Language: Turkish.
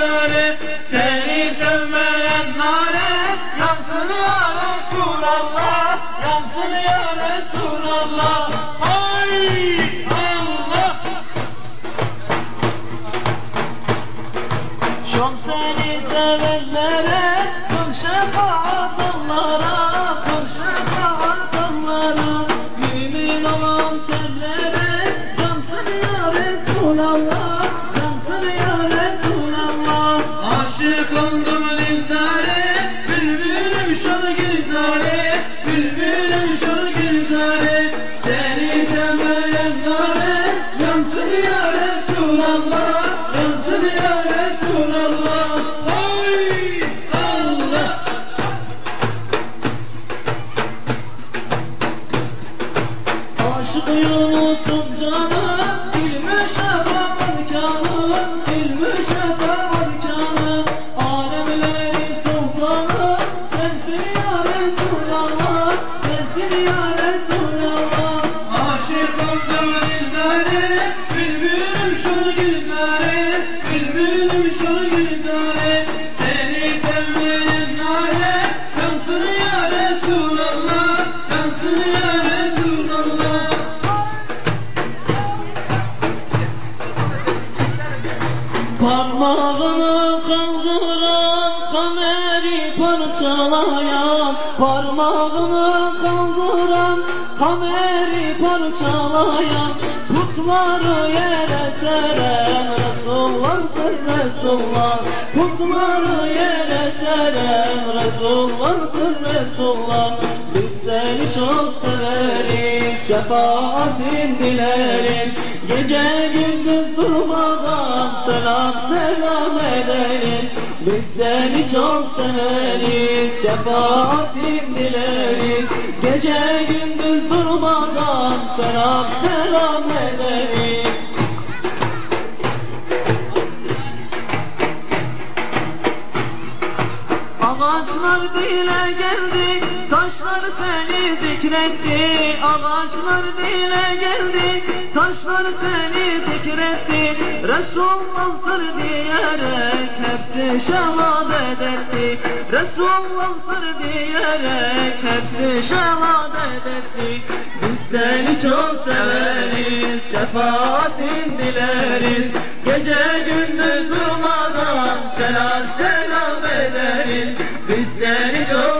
gülzarı Seni sevmeyen nare Yansın ya Resulallah Yansın ya Resulallah Ay Allah! Şom seni sevenlere Kıl şefaat onlara Kıl şefaat onlara. Mümin olan tellere Cansın ya Resulallah Oldum dillere Bülbülüm şunu güzare Bülbülüm şunu güzare Seni sevmeyen nare Yansın ya Resulallah Yansın ya Resulallah. Hay Allah! Aşık Yunus'un canı İlmi Sensin ya Resulallah Sensin ya Resulallah. Aşık oldum dillere Bülbülüm şunu güzare Bülbülüm şunu güzare Seni sevmeyen nare Yansın ya Resulallah Yansın ya Resulallah. Parmağını kameri parçalayan Parmağını kaldıran kameri parçalayan Putları yere seren Resulullah'dır Resulullah Putları yere seren Resulullah'dır Resulullah Biz seni çok severiz Şefaatin dileriz. Gece gündüz durmadan selam selam ederiz. Biz seni çok severiz. Şefaatin dileriz Gece gündüz durmadan selam selam Ağaçlar dile geldi, taşlar seni zikretti. Ağaçlar dile geldi, taşlar seni zikretti. Resulullah'tır diyerek hepsi şehadet etti. Resulullah'tır diyerek hepsi şehadet etti. Biz seni çok severiz, şefaatin dileriz. Gece gündüz durmadan selam selam ederiz. Biz seni çok